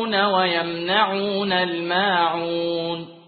يراءون ويمنعون الماعون